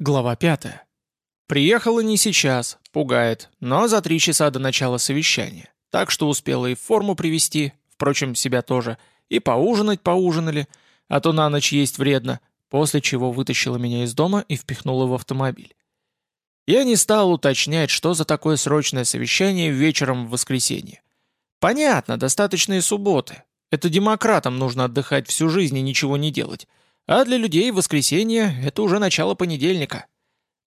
Глава 5. Приехала не сейчас, пугает, но за три часа до начала совещания. Так что успела и форму привести, впрочем, себя тоже, и поужинать поужинали, а то на ночь есть вредно, после чего вытащила меня из дома и впихнула в автомобиль. Я не стал уточнять, что за такое срочное совещание вечером в воскресенье. Понятно, достаточно и субботы. Это демократам нужно отдыхать всю жизнь и ничего не делать. А для людей воскресенье – это уже начало понедельника.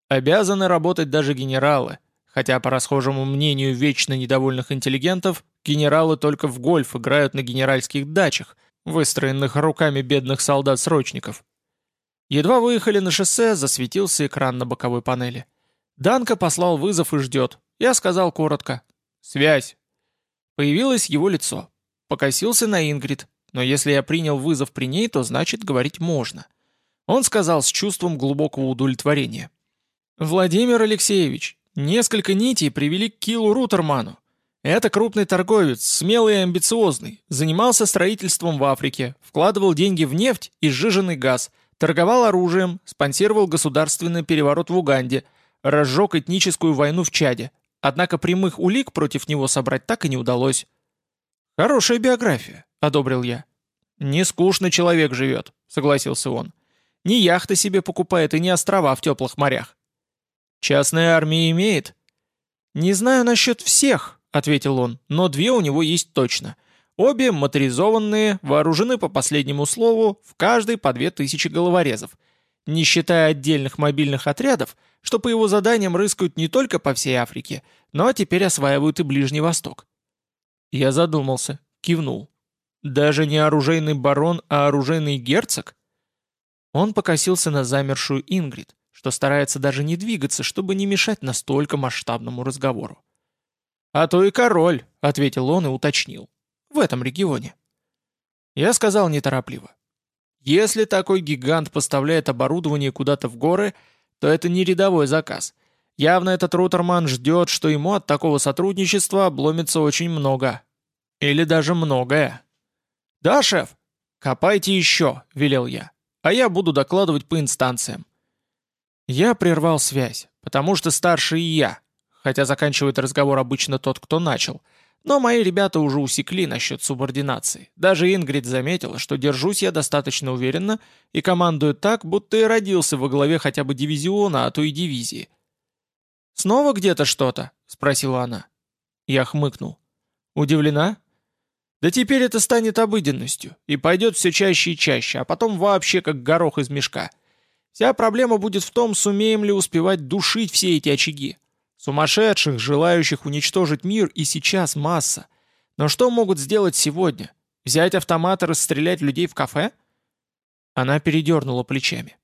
Обязаны работать даже генералы, хотя по расхожему мнению вечно недовольных интеллигентов, генералы только в гольф играют на генеральских дачах, выстроенных руками бедных солдат-срочников. Едва выехали на шоссе, засветился экран на боковой панели. Данка послал вызов и ждет. Я сказал коротко. «Связь». Появилось его лицо. Покосился на Ингрид, но если я принял вызов при ней, то значит говорить можно. Он сказал с чувством глубокого удовлетворения. «Владимир Алексеевич, несколько нитей привели к Килу Рутерману. Это крупный торговец, смелый и амбициозный, занимался строительством в Африке, вкладывал деньги в нефть и сжиженный газ, торговал оружием, спонсировал государственный переворот в Уганде, разжег этническую войну в Чаде. Однако прямых улик против него собрать так и не удалось. Хорошая биография. — одобрил я. «Не скучно человек живет», — согласился он. «Ни яхты себе покупает и не острова в теплых морях». «Частная армия имеет?» «Не знаю насчет всех», — ответил он, — «но две у него есть точно. Обе моторизованные, вооружены по последнему слову, в каждой по две тысячи головорезов. Не считая отдельных мобильных отрядов, что по его заданиям рыскают не только по всей Африке, но теперь осваивают и Ближний Восток». Я задумался, кивнул. Даже не оружейный барон, а оружейный герцог? Он покосился на замершую Ингрид, что старается даже не двигаться, чтобы не мешать настолько масштабному разговору. «А то и король», — ответил он и уточнил. «В этом регионе». Я сказал неторопливо. «Если такой гигант поставляет оборудование куда-то в горы, то это не рядовой заказ. Явно этот Рутерман ждет, что ему от такого сотрудничества обломится очень много. Или даже многое». «Да, шеф?» «Копайте еще», — велел я. «А я буду докладывать по инстанциям». Я прервал связь, потому что старше и я, хотя заканчивает разговор обычно тот, кто начал. Но мои ребята уже усекли насчет субординации. Даже Ингрид заметила, что держусь я достаточно уверенно и командую так, будто и родился во главе хотя бы дивизиона, а то и дивизии. «Снова где-то что-то?» — спросила она. Я хмыкнул. «Удивлена?» Да теперь это станет обыденностью, и пойдет все чаще и чаще, а потом вообще как горох из мешка. Вся проблема будет в том, сумеем ли успевать душить все эти очаги. Сумасшедших, желающих уничтожить мир, и сейчас масса. Но что могут сделать сегодня? Взять автомат и расстрелять людей в кафе? Она передернула плечами.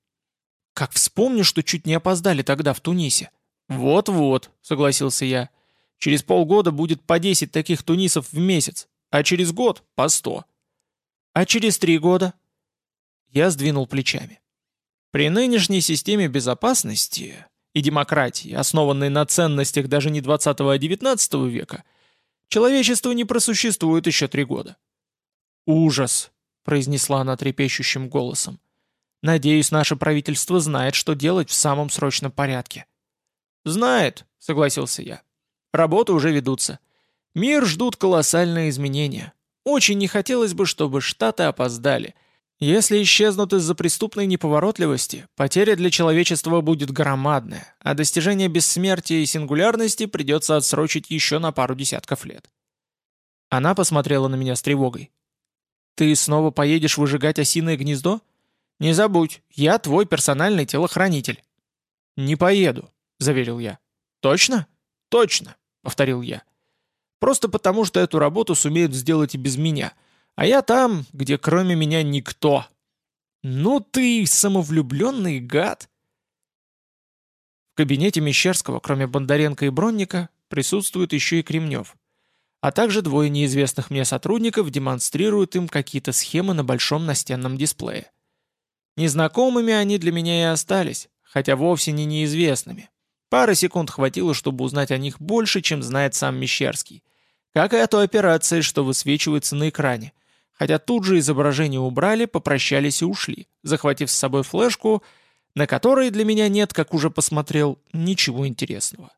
Как вспомню, что чуть не опоздали тогда в Тунисе. Вот-вот, согласился я. Через полгода будет по 10 таких тунисов в месяц а через год — по сто. А через три года? Я сдвинул плечами. При нынешней системе безопасности и демократии, основанной на ценностях даже не 20 а 19 века, человечество не просуществует еще три года. «Ужас!» — произнесла она трепещущим голосом. «Надеюсь, наше правительство знает, что делать в самом срочном порядке». «Знает», — согласился я. «Работы уже ведутся. Мир ждут колоссальные изменения. Очень не хотелось бы, чтобы Штаты опоздали. Если исчезнут из-за преступной неповоротливости, потеря для человечества будет громадная, а достижение бессмертия и сингулярности придется отсрочить еще на пару десятков лет. Она посмотрела на меня с тревогой. «Ты снова поедешь выжигать осиное гнездо? Не забудь, я твой персональный телохранитель». «Не поеду», — заверил я. «Точно?» «Точно», — повторил я. Просто потому, что эту работу сумеют сделать и без меня. А я там, где кроме меня никто. Ну ты самовлюбленный гад. В кабинете Мещерского, кроме Бондаренко и Бронника, присутствует еще и Кремнев. А также двое неизвестных мне сотрудников демонстрируют им какие-то схемы на большом настенном дисплее. Незнакомыми они для меня и остались, хотя вовсе не неизвестными. Пары секунд хватило, чтобы узнать о них больше, чем знает сам Мещерский. Как и о той операции, что высвечивается на экране. Хотя тут же изображение убрали, попрощались и ушли, захватив с собой флешку, на которые для меня нет, как уже посмотрел, ничего интересного.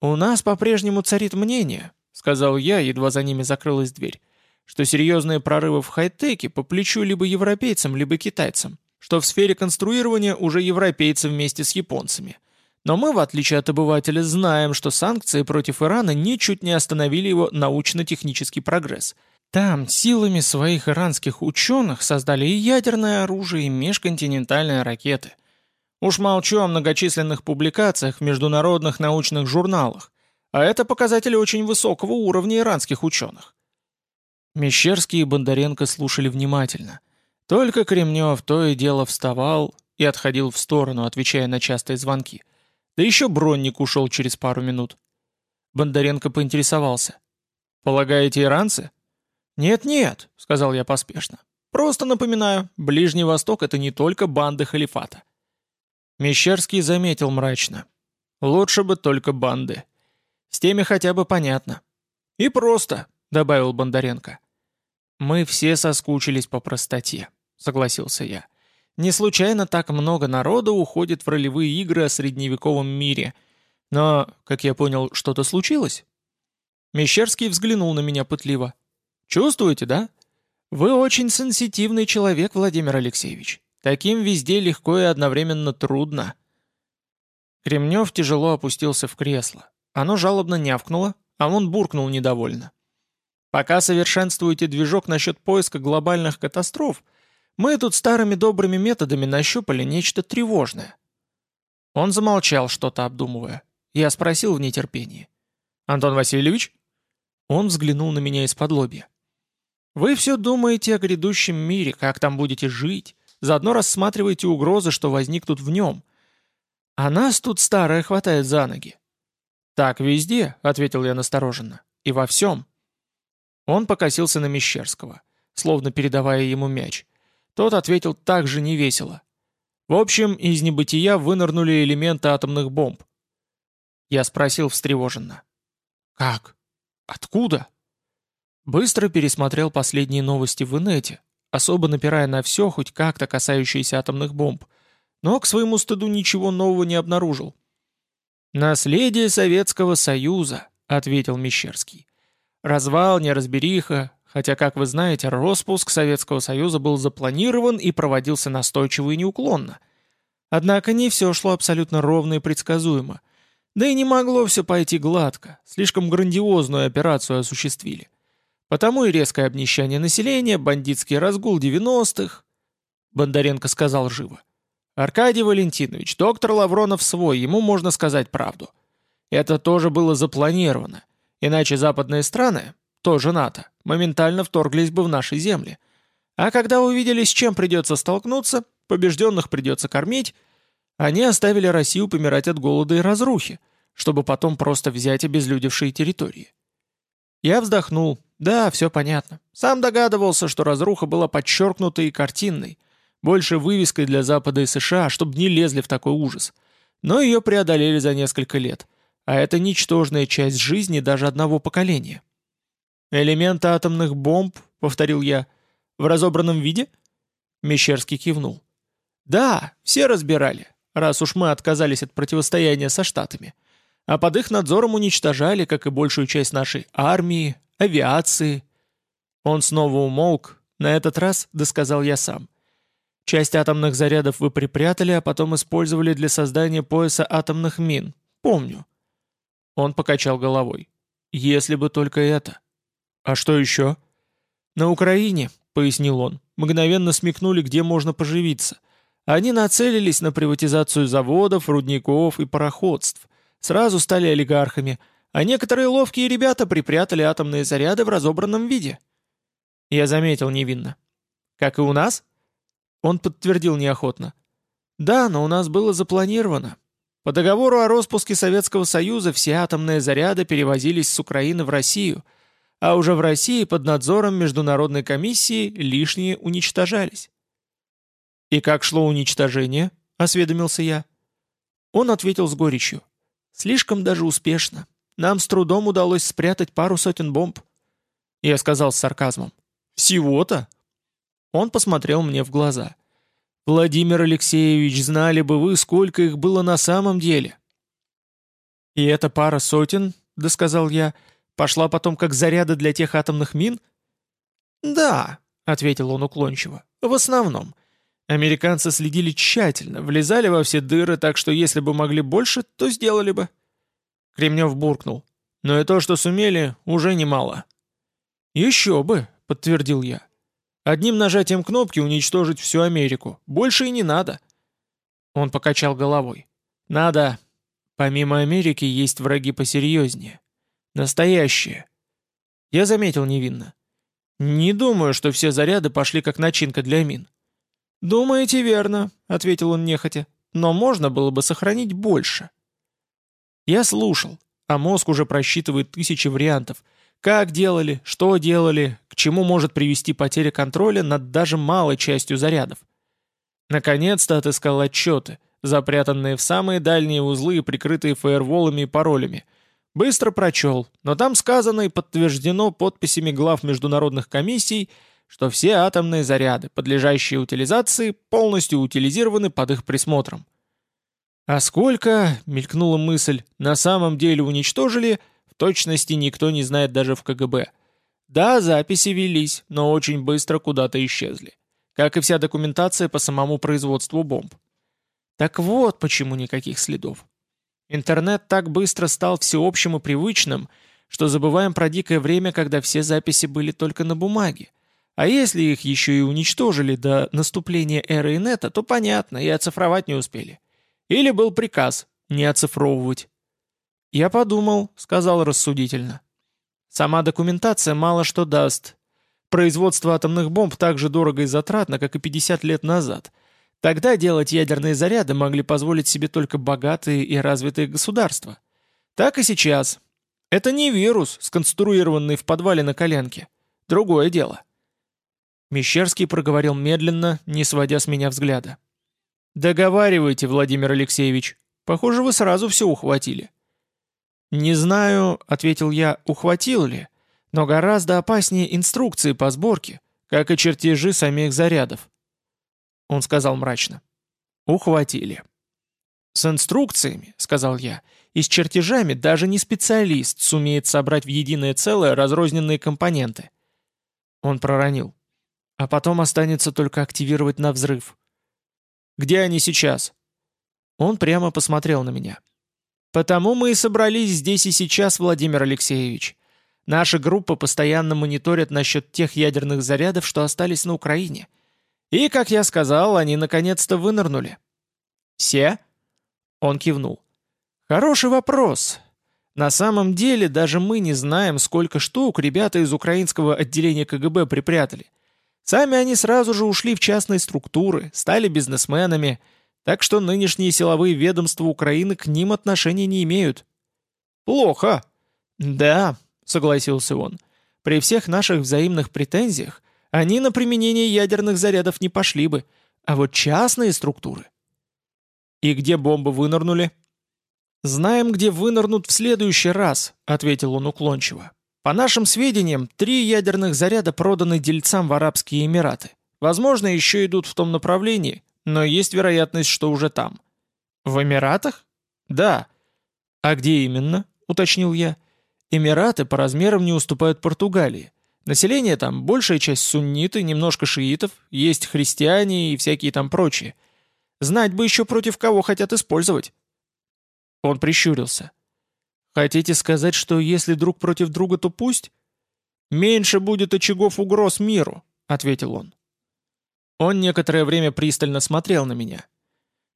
«У нас по-прежнему царит мнение», — сказал я, едва за ними закрылась дверь, что серьезные прорывы в хай-теке по плечу либо европейцам, либо китайцам, что в сфере конструирования уже европейцы вместе с японцами. Но мы, в отличие от обывателя, знаем, что санкции против Ирана ничуть не остановили его научно-технический прогресс. Там силами своих иранских ученых создали и ядерное оружие, и межконтинентальные ракеты. Уж молчу о многочисленных публикациях в международных научных журналах, а это показатели очень высокого уровня иранских ученых. Мещерский и Бондаренко слушали внимательно. Только Кремнев то и дело вставал и отходил в сторону, отвечая на частые звонки – да еще бронник ушел через пару минут. Бондаренко поинтересовался. «Полагаете, иранцы?» «Нет-нет», — сказал я поспешно. «Просто напоминаю, Ближний Восток — это не только банды халифата». Мещерский заметил мрачно. «Лучше бы только банды. С теми хотя бы понятно». «И просто», — добавил Бондаренко. «Мы все соскучились по простоте», — согласился я. Не случайно так много народа уходит в ролевые игры о средневековом мире. Но, как я понял, что-то случилось? Мещерский взглянул на меня пытливо. «Чувствуете, да? Вы очень сенситивный человек, Владимир Алексеевич. Таким везде легко и одновременно трудно». Кремнев тяжело опустился в кресло. Оно жалобно нявкнуло, а он буркнул недовольно. «Пока совершенствуете движок насчет поиска глобальных катастроф, мы тут старыми добрыми методами нащупали нечто тревожное». Он замолчал, что-то обдумывая. Я спросил в нетерпении. «Антон Васильевич?» Он взглянул на меня из-под лобья. «Вы все думаете о грядущем мире, как там будете жить, заодно рассматриваете угрозы, что возникнут в нем. А нас тут старое хватает за ноги». «Так везде», — ответил я настороженно, — «и во всем». Он покосился на Мещерского, словно передавая ему мяч. Тот ответил так же невесело. В общем, из небытия вынырнули элементы атомных бомб. Я спросил встревоженно. «Как? Откуда?» Быстро пересмотрел последние новости в инете, особо напирая на все, хоть как-то касающееся атомных бомб, но к своему стыду ничего нового не обнаружил. «Наследие Советского Союза», — ответил Мещерский. «Развал, неразбериха, Хотя, как вы знаете, распуск Советского Союза был запланирован и проводился настойчиво и неуклонно. Однако не все шло абсолютно ровно и предсказуемо. Да и не могло все пойти гладко, слишком грандиозную операцию осуществили. Потому и резкое обнищание населения, бандитский разгул 90-х. Бондаренко сказал живо. «Аркадий Валентинович, доктор Лавронов свой, ему можно сказать правду. Это тоже было запланировано. Иначе западные страны, тоже НАТО, моментально вторглись бы в наши земли. А когда увидели, с чем придется столкнуться, побежденных придется кормить, они оставили Россию помирать от голода и разрухи, чтобы потом просто взять обезлюдевшие территории. Я вздохнул. Да, все понятно. Сам догадывался, что разруха была подчеркнутой и картинной, больше вывеской для Запада и США, чтобы не лезли в такой ужас. Но ее преодолели за несколько лет. А это ничтожная часть жизни даже одного поколения. «Элементы атомных бомб», — повторил я, — «в разобранном виде?» Мещерский кивнул. «Да, все разбирали, раз уж мы отказались от противостояния со Штатами. А под их надзором уничтожали, как и большую часть нашей армии, авиации». Он снова умолк, на этот раз досказал я сам. Часть атомных зарядов вы припрятали, а потом использовали для создания пояса атомных мин. Помню. Он покачал головой. Если бы только это. «А что еще?» «На Украине», — пояснил он, — мгновенно смекнули, где можно поживиться. Они нацелились на приватизацию заводов, рудников и пароходств. Сразу стали олигархами, а некоторые ловкие ребята припрятали атомные заряды в разобранном виде. Я заметил невинно. «Как и у нас?» Он подтвердил неохотно. «Да, но у нас было запланировано. По договору о распуске Советского Союза все атомные заряды перевозились с Украины в Россию — а уже в России под надзором Международной комиссии лишние уничтожались. «И как шло уничтожение?» — осведомился я. Он ответил с горечью. «Слишком даже успешно. Нам с трудом удалось спрятать пару сотен бомб». Я сказал с сарказмом. «Всего-то?» Он посмотрел мне в глаза. Владимир Алексеевич, знали бы вы, сколько их было на самом деле. И эта пара сотен, да сказал я, пошла потом как заряды для тех атомных мин? Да, ответил он уклончиво, в основном. Американцы следили тщательно, влезали во все дыры, так что если бы могли больше, то сделали бы. Кремнев буркнул. Но и то, что сумели, уже немало. «Еще бы», — подтвердил я. «Одним нажатием кнопки уничтожить всю Америку. Больше и не надо». Он покачал головой. «Надо. Помимо Америки есть враги посерьезнее. Настоящие». Я заметил невинно. «Не думаю, что все заряды пошли как начинка для мин». «Думаете верно», — ответил он нехотя. «Но можно было бы сохранить больше». Я слушал, а мозг уже просчитывает тысячи вариантов — как делали, что делали, к чему может привести потеря контроля над даже малой частью зарядов. Наконец-то отыскал отчеты, запрятанные в самые дальние узлы и прикрытые фаерволами и паролями. Быстро прочел, но там сказано и подтверждено подписями глав международных комиссий, что все атомные заряды, подлежащие утилизации, полностью утилизированы под их присмотром. А сколько, мелькнула мысль, на самом деле уничтожили – точности никто не знает даже в КГБ. Да, записи велись, но очень быстро куда-то исчезли. Как и вся документация по самому производству бомб. Так вот почему никаких следов. Интернет так быстро стал всеобщим и привычным, что забываем про дикое время, когда все записи были только на бумаге. А если их еще и уничтожили до наступления эры инета, то понятно, и оцифровать не успели. Или был приказ не оцифровывать. «Я подумал», — сказал рассудительно. «Сама документация мало что даст. Производство атомных бомб так же дорого и затратно, как и 50 лет назад. Тогда делать ядерные заряды могли позволить себе только богатые и развитые государства. Так и сейчас. Это не вирус, сконструированный в подвале на коленке. Другое дело». Мещерский проговорил медленно, не сводя с меня взгляда. «Договаривайте, Владимир Алексеевич. Похоже, вы сразу все ухватили». «Не знаю», — ответил я, — «ухватил ли, но гораздо опаснее инструкции по сборке, как и чертежи самих зарядов». Он сказал мрачно. «Ухватили». «С инструкциями», — сказал я, — «и с чертежами даже не специалист сумеет собрать в единое целое разрозненные компоненты». Он проронил. «А потом останется только активировать на взрыв». «Где они сейчас?» Он прямо посмотрел на меня. Потому мы и собрались здесь и сейчас, Владимир Алексеевич. Наша группа постоянно мониторит насчет тех ядерных зарядов, что остались на Украине. И, как я сказал, они наконец-то вынырнули. «Все?» Он кивнул. «Хороший вопрос. На самом деле даже мы не знаем, сколько штук ребята из украинского отделения КГБ припрятали. Сами они сразу же ушли в частные структуры, стали бизнесменами – так что нынешние силовые ведомства Украины к ним отношения не имеют. Плохо. Да, согласился он. При всех наших взаимных претензиях они на применение ядерных зарядов не пошли бы, а вот частные структуры. И где бомбы вынырнули? «Знаем, где вынырнут в следующий раз», — ответил он уклончиво. «По нашим сведениям, три ядерных заряда проданы дельцам в Арабские Эмираты. Возможно, еще идут в том направлении, но есть вероятность, что уже там. В Эмиратах? Да. А где именно? Уточнил я. Эмираты по размерам не уступают Португалии. Население там большая часть сунниты, немножко шиитов, есть христиане и всякие там прочие. Знать бы еще против кого хотят использовать. Он прищурился. Хотите сказать, что если друг против друга, то пусть? Меньше будет очагов угроз миру, ответил он. Он некоторое время пристально смотрел на меня.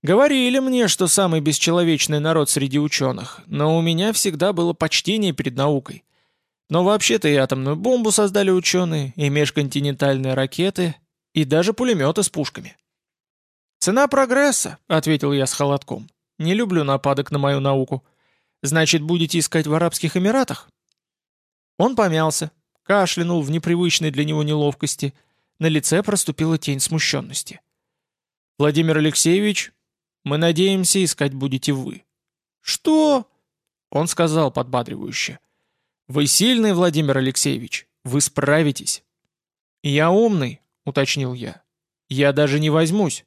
Говорили мне, что самый бесчеловечный народ среди ученых, но у меня всегда было почтение перед наукой. Но вообще-то и атомную бомбу создали ученые, и межконтинентальные ракеты, и даже пулеметы с пушками. «Цена прогресса», — ответил я с холодком. «Не люблю нападок на мою науку. Значит, будете искать в Арабских Эмиратах?» Он помялся, кашлянул в непривычной для него неловкости — на лице проступила тень смущенности. «Владимир Алексеевич, мы надеемся, искать будете вы». «Что?» Он сказал подбадривающе. «Вы сильный, Владимир Алексеевич, вы справитесь». «Я умный», — уточнил я. «Я даже не возьмусь,